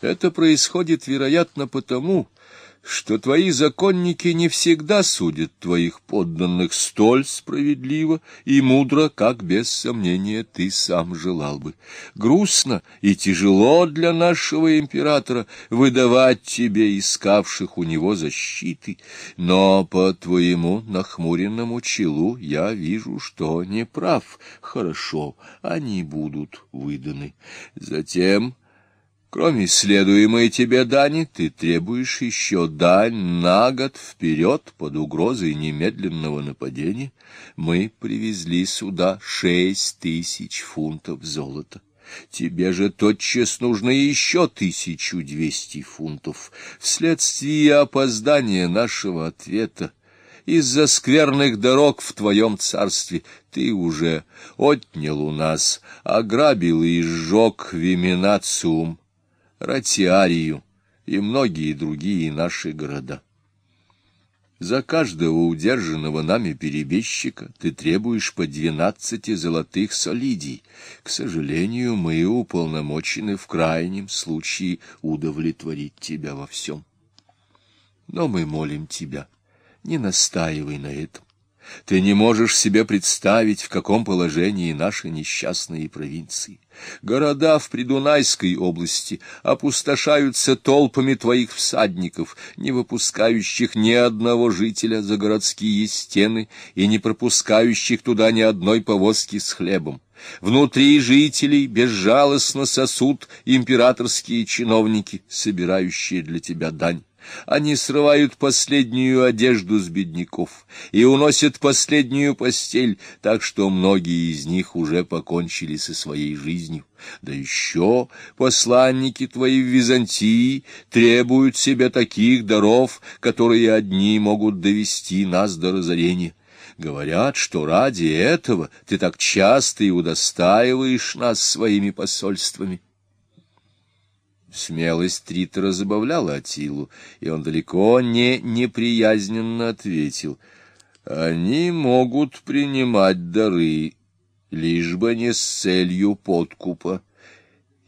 Это происходит, вероятно, потому, что твои законники не всегда судят твоих подданных столь справедливо и мудро, как, без сомнения, ты сам желал бы. Грустно и тяжело для нашего императора выдавать тебе искавших у него защиты, но по твоему нахмуренному челу я вижу, что не прав. Хорошо, они будут выданы. Затем... Кроме следуемой тебе дани, ты требуешь еще дань на год вперед под угрозой немедленного нападения. Мы привезли сюда шесть тысяч фунтов золота. Тебе же тотчас нужно еще тысячу двести фунтов. Вследствие опоздания нашего ответа из-за скверных дорог в твоем царстве ты уже отнял у нас, ограбил и сжег Виминациум, Ратиарию и многие другие наши города. За каждого удержанного нами перебежчика ты требуешь по двенадцати золотых солидий. К сожалению, мы уполномочены в крайнем случае удовлетворить тебя во всем. Но мы молим тебя, не настаивай на этом. Ты не можешь себе представить, в каком положении наши несчастные провинции. Города в Придунайской области опустошаются толпами твоих всадников, не выпускающих ни одного жителя за городские стены и не пропускающих туда ни одной повозки с хлебом. Внутри жителей безжалостно сосут императорские чиновники, собирающие для тебя дань. Они срывают последнюю одежду с бедняков и уносят последнюю постель, так что многие из них уже покончили со своей жизнью. Да еще посланники твои в Византии требуют себе таких даров, которые одни могут довести нас до разорения. Говорят, что ради этого ты так часто и удостаиваешь нас своими посольствами. Смелость Тритера забавляла Атилу, и он далеко не неприязненно ответил. «Они могут принимать дары, лишь бы не с целью подкупа.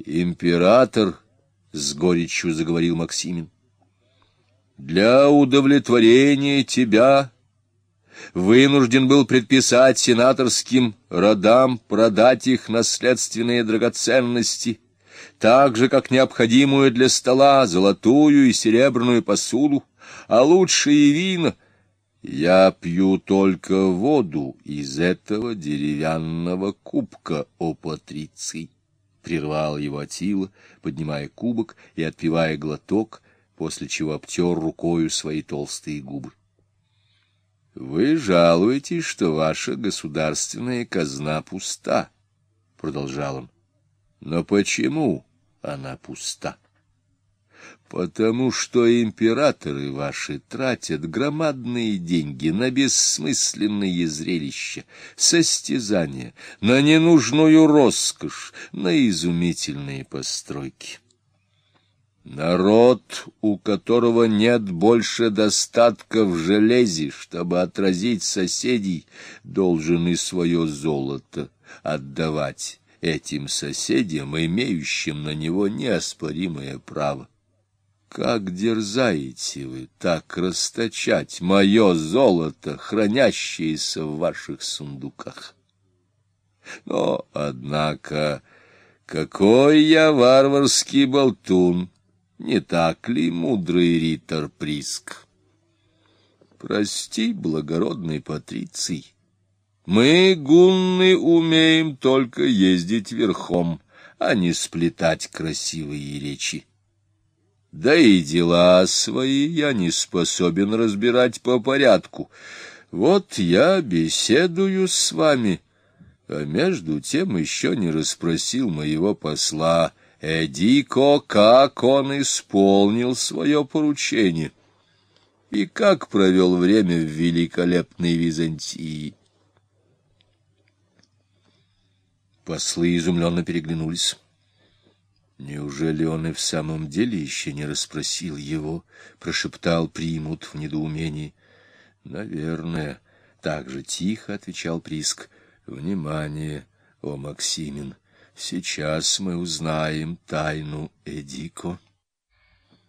Император, — с горечью заговорил Максимин, — для удовлетворения тебя вынужден был предписать сенаторским родам продать их наследственные драгоценности — так же, как необходимую для стола золотую и серебряную посуду, а лучшие вина. Я пью только воду из этого деревянного кубка, о Патриций. Прервал его Атила, поднимая кубок и отпивая глоток, после чего обтер рукою свои толстые губы. — Вы жалуетесь, что ваша государственная казна пуста, — продолжал он. — Но почему? — она пуста. Потому что императоры ваши тратят громадные деньги на бессмысленные зрелища, состязания, на ненужную роскошь, на изумительные постройки. Народ, у которого нет больше достатка в железе, чтобы отразить соседей, должен и свое золото отдавать этим соседям, имеющим на него неоспоримое право. Как дерзаете вы так расточать мое золото, хранящееся в ваших сундуках? Но, однако, какой я варварский болтун, не так ли, мудрый ритор Приск? Прости, благородный Патриций, мы, гунны, умеем только ездить верхом, а не сплетать красивые речи. Да и дела свои я не способен разбирать по порядку. Вот я беседую с вами, а между тем еще не расспросил моего посла Эдико, как он исполнил свое поручение и как провел время в великолепной Византии. Послы изумленно переглянулись. «Неужели он и в самом деле еще не расспросил его?» — прошептал Примут в недоумении. «Наверное», — так же тихо отвечал Приск. «Внимание, о Максимин, сейчас мы узнаем тайну Эдико».